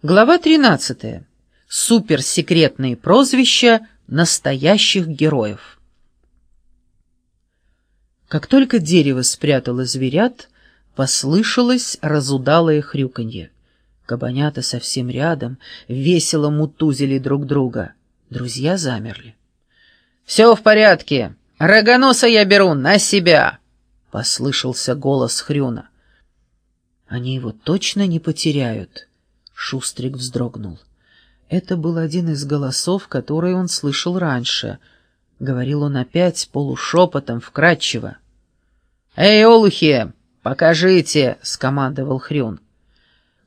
Глава 13. Суперсекретные прозвища настоящих героев. Как только дерево спрятало зверят, послышалось разудалое хрюканье. Кабанята совсем рядом весело мутузили друг друга. Друзья замерли. «Все в порядке. Рогоноса я беру на себя!» — послышался голос Хрюна. «Они его точно не потеряют?» Шустрик вздрогнул. Это был один из голосов, которые он слышал раньше. Говорил он опять полушепотом, вкрадчиво. «Эй, олухи, покажите!» — скомандовал Хрюн.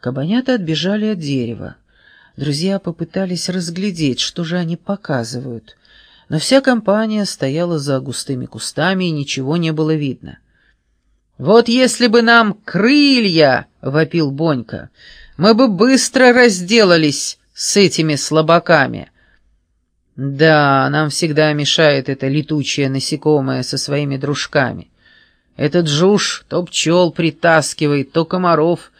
Кабанята отбежали от дерева. Друзья попытались разглядеть, что же они показывают. Но вся компания стояла за густыми кустами, и ничего не было видно. «Вот если бы нам крылья!» — вопил Бонька — мы бы быстро разделались с этими слабаками. Да, нам всегда мешает это летучее насекомое со своими дружками. Этот жуж то пчел притаскивает, то комаров,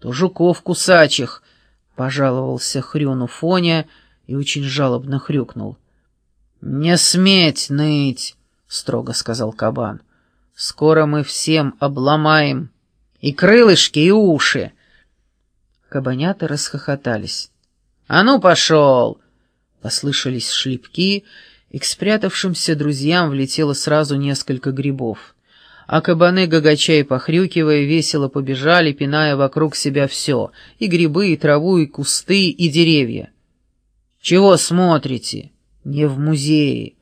то жуков кусачих, — пожаловался Хрюну Фоня и очень жалобно хрюкнул. — Не сметь ныть, — строго сказал кабан. — Скоро мы всем обломаем и крылышки, и уши. Кабанята расхохотались. «А ну, пошел!» Послышались шлепки, и к спрятавшимся друзьям влетело сразу несколько грибов. А кабаны, гагача и похрюкивая, весело побежали, пиная вокруг себя все — и грибы, и траву, и кусты, и деревья. «Чего смотрите? Не в музее!»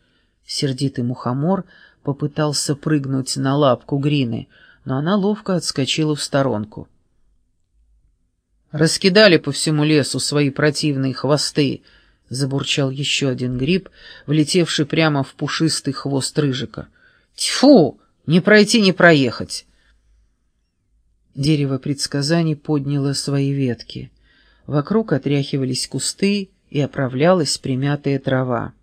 Сердитый мухомор попытался прыгнуть на лапку Грины, но она ловко отскочила в сторонку. Раскидали по всему лесу свои противные хвосты, — забурчал еще один гриб, влетевший прямо в пушистый хвост рыжика. «Тьфу! Не пройти, не проехать!» Дерево предсказаний подняло свои ветки. Вокруг отряхивались кусты и оправлялась примятая трава.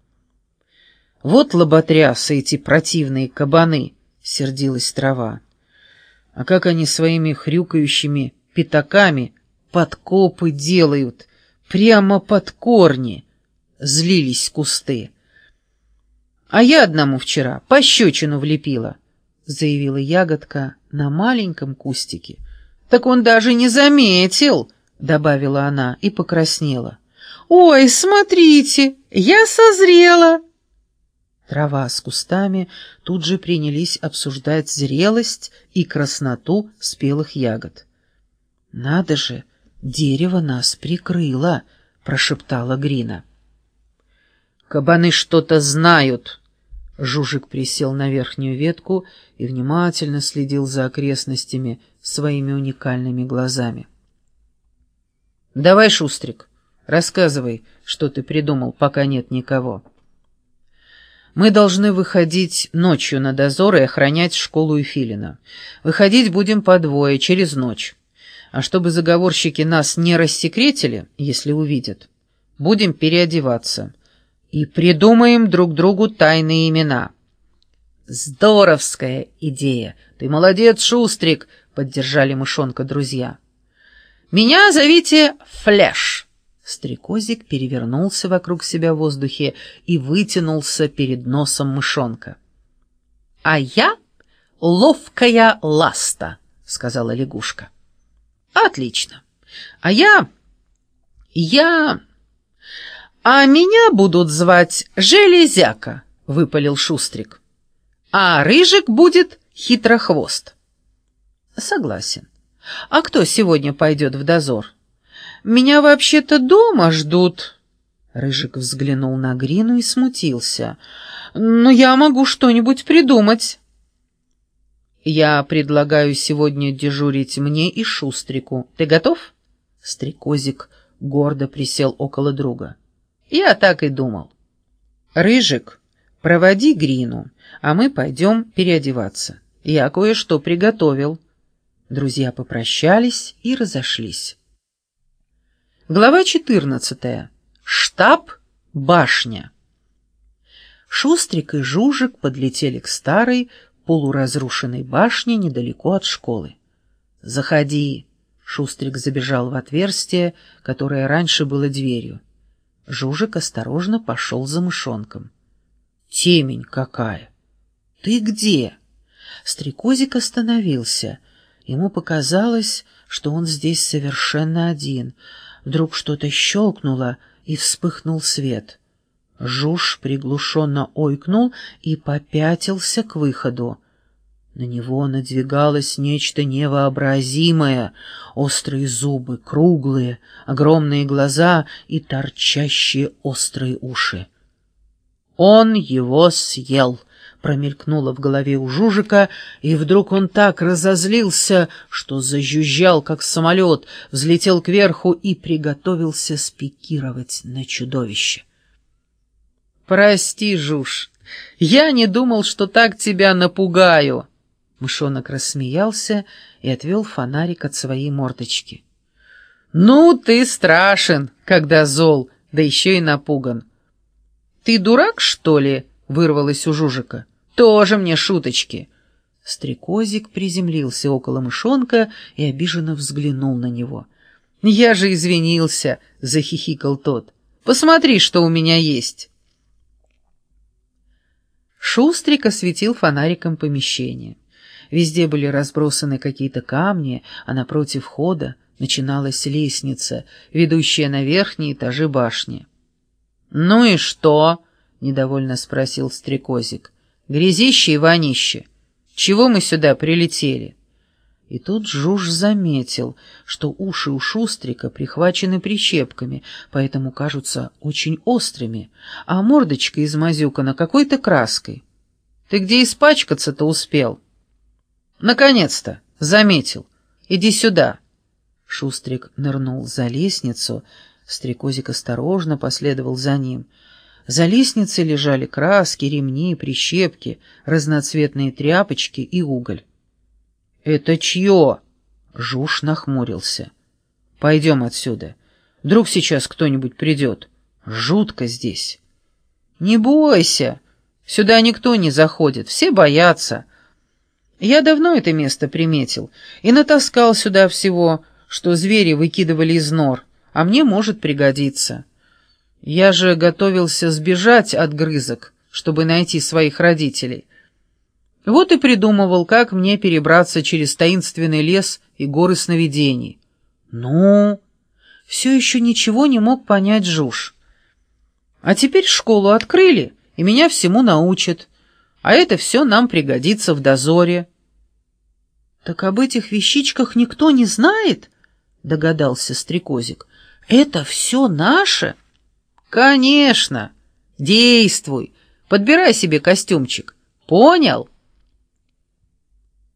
«Вот лоботрясы эти противные кабаны!» — сердилась трава. «А как они своими хрюкающими пятаками подкопы делают, прямо под корни!» — злились кусты. «А я одному вчера пощечину влепила», — заявила ягодка на маленьком кустике. «Так он даже не заметил», — добавила она и покраснела. «Ой, смотрите, я созрела!» Трава с кустами тут же принялись обсуждать зрелость и красноту спелых ягод. «Надо же!» «Дерево нас прикрыло», — прошептала Грина. «Кабаны что-то знают!» Жужик присел на верхнюю ветку и внимательно следил за окрестностями своими уникальными глазами. «Давай, Шустрик, рассказывай, что ты придумал, пока нет никого». «Мы должны выходить ночью на дозор и охранять школу Эфилина. Выходить будем по двое, через ночь». А чтобы заговорщики нас не рассекретили, если увидят, будем переодеваться и придумаем друг другу тайные имена. Здоровская идея! Ты молодец, Шустрик! Поддержали мышонка друзья. Меня зовите Флэш. Стрекозик перевернулся вокруг себя в воздухе и вытянулся перед носом мышонка. «А я ловкая ласта», — сказала лягушка. Отлично. А я... Я... А меня будут звать Железяка, выпалил Шустрик. А Рыжик будет Хитрохвост. Согласен. А кто сегодня пойдет в дозор? Меня вообще-то дома ждут. Рыжик взглянул на Грину и смутился. Но я могу что-нибудь придумать. «Я предлагаю сегодня дежурить мне и Шустрику. Ты готов?» Стрекозик гордо присел около друга. «Я так и думал». «Рыжик, проводи Грину, а мы пойдем переодеваться. Я кое-что приготовил». Друзья попрощались и разошлись. Глава четырнадцатая. Штаб «Башня». Шустрик и Жужик подлетели к старой, полуразрушенной башне недалеко от школы. «Заходи, Шустрик забежал в отверстие, которое раньше было дверью. Жужик осторожно пошел за мышонком. «Темень какая! Ты где?» Стрекозик остановился. Ему показалось, что он здесь совершенно один. Вдруг что-то щелкнуло, и вспыхнул свет. Жуж приглушенно ойкнул и попятился к выходу. На него надвигалось нечто невообразимое, острые зубы, круглые, огромные глаза и торчащие острые уши. «Он его съел!» — промелькнуло в голове у Жужика, и вдруг он так разозлился, что зажужжал, как самолет, взлетел кверху и приготовился спикировать на чудовище. «Прости, Жуж, я не думал, что так тебя напугаю!» Мышонок рассмеялся и отвел фонарик от своей мордочки. «Ну, ты страшен, когда зол, да еще и напуган». «Ты дурак, что ли?» — вырвалось у Жужика. «Тоже мне шуточки». Стрекозик приземлился около мышонка и обиженно взглянул на него. «Я же извинился», — захихикал тот. «Посмотри, что у меня есть». Шустрик осветил фонариком помещение. Везде были разбросаны какие-то камни, а напротив входа начиналась лестница, ведущая на верхние этажи башни. «Ну и что?» — недовольно спросил стрекозик. «Грязище и вонище. Чего мы сюда прилетели?» И тут Жуж заметил, что уши у Шустрика прихвачены прищепками, поэтому кажутся очень острыми, а мордочка измазюкана какой-то краской. «Ты где испачкаться-то успел?» «Наконец-то! Заметил! Иди сюда!» Шустрик нырнул за лестницу, стрекозик осторожно последовал за ним. За лестницей лежали краски, ремни, прищепки, разноцветные тряпочки и уголь. «Это чье?» — Жуж нахмурился. «Пойдем отсюда. Вдруг сейчас кто-нибудь придет. Жутко здесь». «Не бойся. Сюда никто не заходит. Все боятся». Я давно это место приметил и натаскал сюда всего, что звери выкидывали из нор, а мне может пригодиться. Я же готовился сбежать от грызок, чтобы найти своих родителей. Вот и придумывал, как мне перебраться через таинственный лес и горы сновидений. Ну, все еще ничего не мог понять Жуж. А теперь школу открыли, и меня всему научат а это все нам пригодится в дозоре». «Так об этих вещичках никто не знает?» — догадался Стрекозик. «Это все наше?» «Конечно! Действуй! Подбирай себе костюмчик. Понял?»